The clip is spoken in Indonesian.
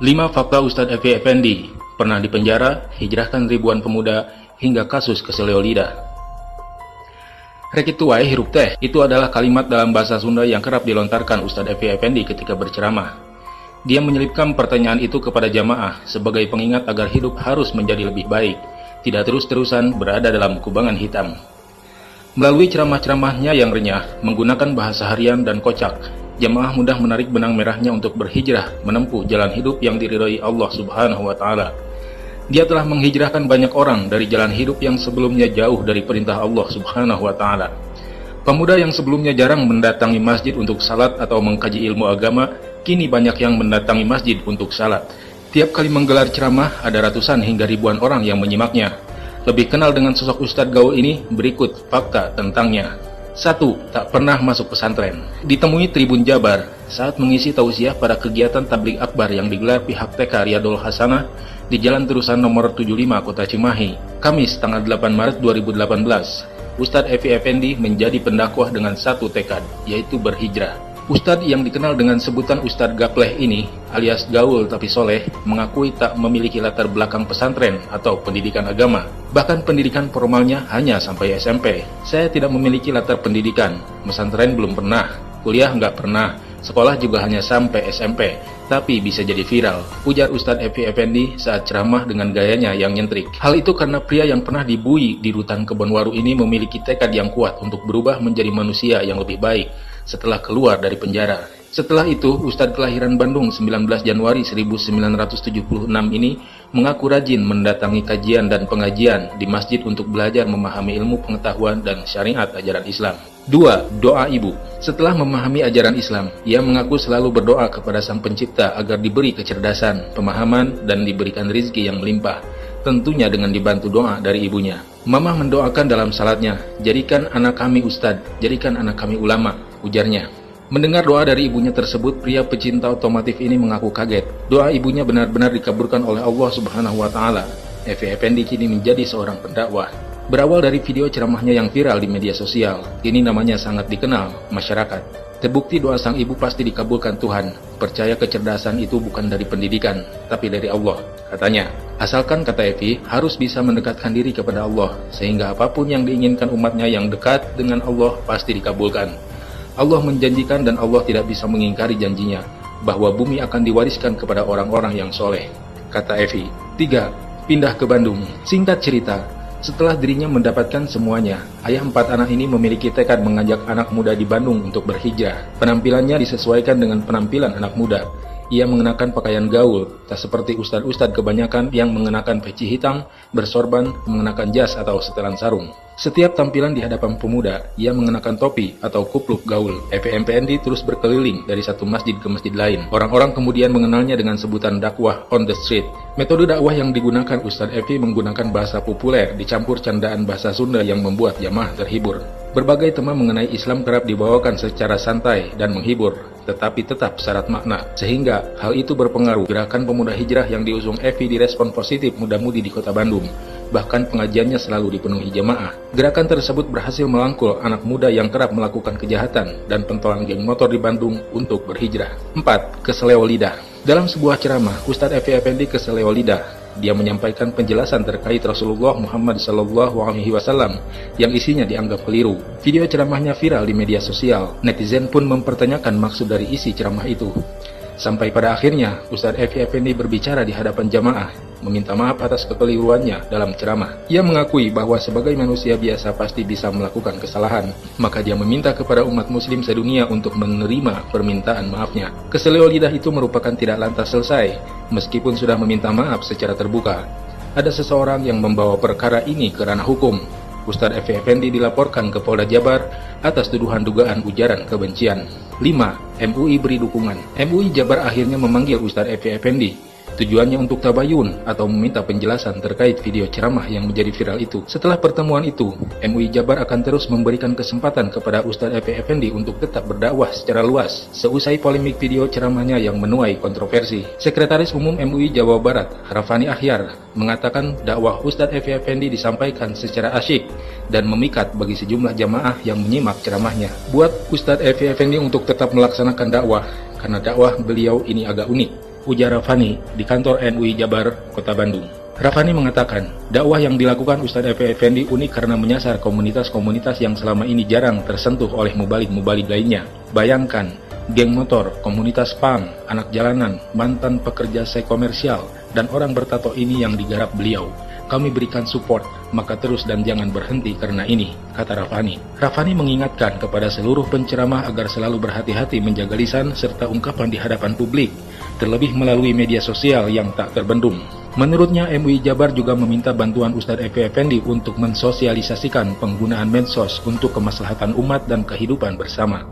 5 fakta Ustadz Evi Effendi pernah dipenjara, hijrahkan ribuan pemuda, hingga kasus keseleo lidah. Rekituai hirup teh itu adalah kalimat dalam bahasa Sunda yang kerap dilontarkan Ustadz Evi Effendi ketika berceramah. Dia menyelipkan pertanyaan itu kepada jamaah sebagai pengingat agar hidup harus menjadi lebih baik, tidak terus-terusan berada dalam kubangan hitam. Melalui ceramah-ceramahnya yang renyah, menggunakan bahasa harian dan kocak, jamaah mudah menarik benang merahnya untuk berhijrah menempuh jalan hidup yang diridhoi Allah Subhanahu wa taala. Dia telah menghijrahkan banyak orang dari jalan hidup yang sebelumnya jauh dari perintah Allah Subhanahu wa taala. Pemuda yang sebelumnya jarang mendatangi masjid untuk salat atau mengkaji ilmu agama, kini banyak yang mendatangi masjid untuk salat. Tiap kali menggelar ceramah, ada ratusan hingga ribuan orang yang menyimaknya. Lebih kenal dengan sosok Ustadz Gaul ini, berikut fakta tentangnya. 1. Tak pernah masuk pesantren. Ditemui Tribun Jabar saat mengisi tausiah pada kegiatan tablik akbar yang digelar pihak TK Riyadul Hasanah di Jalan Terusan nomor 75 Kota Cimahi, Kamis tanggal 8 Maret 2018. Ustadz Evi Effendi menjadi pendakwah dengan satu tekad, yaitu berhijrah. Ustadz yang dikenal dengan sebutan Ustadz Gapleh ini, alias gaul tapi soleh, mengakui tak memiliki latar belakang pesantren atau pendidikan agama. Bahkan pendidikan formalnya hanya sampai SMP. Saya tidak memiliki latar pendidikan, pesantren belum pernah, kuliah nggak pernah, sekolah juga hanya sampai SMP, tapi bisa jadi viral, ujar Ustadz Evi Effendi saat ceramah dengan gayanya yang nyentrik. Hal itu karena pria yang pernah dibui di rutan Kebonwaru ini memiliki tekad yang kuat untuk berubah menjadi manusia yang lebih baik setelah keluar dari penjara. Setelah itu, Ustadz kelahiran Bandung 19 Januari 1976 ini mengaku rajin mendatangi kajian dan pengajian di masjid untuk belajar memahami ilmu pengetahuan dan syariat ajaran Islam. 2. Doa Ibu Setelah memahami ajaran Islam, ia mengaku selalu berdoa kepada Sang Pencipta agar diberi kecerdasan, pemahaman, dan diberikan rizki yang melimpah, tentunya dengan dibantu doa dari ibunya. Mamah mendoakan dalam salatnya, jadikan anak kami ustadz, jadikan anak kami ulama, ujarnya. Mendengar doa dari ibunya tersebut, pria pecinta otomotif ini mengaku kaget. Doa ibunya benar-benar dikabulkan oleh Allah Subhanahu wa taala. Evi Effendi kini menjadi seorang pendakwah. Berawal dari video ceramahnya yang viral di media sosial, kini namanya sangat dikenal masyarakat. Terbukti doa sang ibu pasti dikabulkan Tuhan. Percaya kecerdasan itu bukan dari pendidikan, tapi dari Allah, katanya. Asalkan kata Evi harus bisa mendekatkan diri kepada Allah, sehingga apa pun yang diinginkan umatnya yang dekat dengan Allah pasti dikabulkan. Allah menjanjikan dan Allah tidak bisa mengingkari janjinya bahwa bumi akan diwariskan kepada orang-orang yang soleh. Kata Evi. 3. Pindah ke Bandung. Singkat cerita, setelah dirinya mendapatkan semuanya, ayah empat anak ini memiliki tekad mengajak anak muda di Bandung untuk berhijrah. Penampilannya disesuaikan dengan penampilan anak muda. Ia mengenakan pakaian gaul, tak seperti ustadz-ustadz kebanyakan yang mengenakan peci hitam, bersorban, mengenakan jas atau setelan sarung. Setiap tampilan di hadapan pemuda, ia mengenakan topi atau kupluk gaul. EVMPND terus berkeliling dari satu masjid ke masjid lain. Orang-orang kemudian mengenalnya dengan sebutan dakwah on the street. Metode dakwah yang digunakan Ustadz Evi menggunakan bahasa populer dicampur candaan bahasa Sunda yang membuat jamaah terhibur. Berbagai tema mengenai Islam kerap dibawakan secara santai dan menghibur, tetapi tetap syarat makna. Sehingga hal itu berpengaruh gerakan pemuda hijrah yang diusung Evi direspon positif muda-mudi di kota Bandung bahkan pengajiannya selalu dipenuhi jemaah. Gerakan tersebut berhasil melangkul anak muda yang kerap melakukan kejahatan dan pentolan geng motor di Bandung untuk berhijrah. 4. Keseleo Lidah Dalam sebuah ceramah, Ustadz Evi Effendi keseleo lidah. Dia menyampaikan penjelasan terkait Rasulullah Muhammad Wasallam yang isinya dianggap keliru. Video ceramahnya viral di media sosial. Netizen pun mempertanyakan maksud dari isi ceramah itu. Sampai pada akhirnya, Ustadz Effendi berbicara di hadapan jamaah, meminta maaf atas kekeliruannya dalam ceramah. Ia mengakui bahwa sebagai manusia biasa pasti bisa melakukan kesalahan, maka dia meminta kepada umat muslim sedunia untuk menerima permintaan maafnya. Keselio lidah itu merupakan tidak lantas selesai, meskipun sudah meminta maaf secara terbuka. Ada seseorang yang membawa perkara ini ke ranah hukum, Ustadz Evi Effendi dilaporkan ke Polda Jabar atas tuduhan dugaan ujaran kebencian. 5. MUI beri dukungan. MUI Jabar akhirnya memanggil Ustadz Evi Effendi Tujuannya untuk tabayun atau meminta penjelasan terkait video ceramah yang menjadi viral itu. Setelah pertemuan itu, MUI Jabar akan terus memberikan kesempatan kepada Ustadz Efe Effendi untuk tetap berdakwah secara luas. Seusai polemik video ceramahnya yang menuai kontroversi, Sekretaris Umum MUI Jawa Barat, Rafani Ahyar, mengatakan dakwah Ustadz Efe Effendi disampaikan secara asyik dan memikat bagi sejumlah jamaah yang menyimak ceramahnya. Buat Ustadz Efe Effendi untuk tetap melaksanakan dakwah, karena dakwah beliau ini agak unik ujar Rafani di kantor MUI Jabar, Kota Bandung. Rafani mengatakan, dakwah yang dilakukan Ustadz Efe Effendi unik karena menyasar komunitas-komunitas yang selama ini jarang tersentuh oleh mubalid-mubalid lainnya. Bayangkan, geng motor, komunitas pang, anak jalanan, mantan pekerja seks komersial, dan orang bertato ini yang digarap beliau. Kami berikan support, maka terus dan jangan berhenti karena ini, kata Rafani. Rafani mengingatkan kepada seluruh penceramah agar selalu berhati-hati menjaga lisan serta ungkapan di hadapan publik, terlebih melalui media sosial yang tak terbendung. Menurutnya, MUI Jabar juga meminta bantuan Ustadz Efe Effendi untuk mensosialisasikan penggunaan medsos untuk kemaslahatan umat dan kehidupan bersama.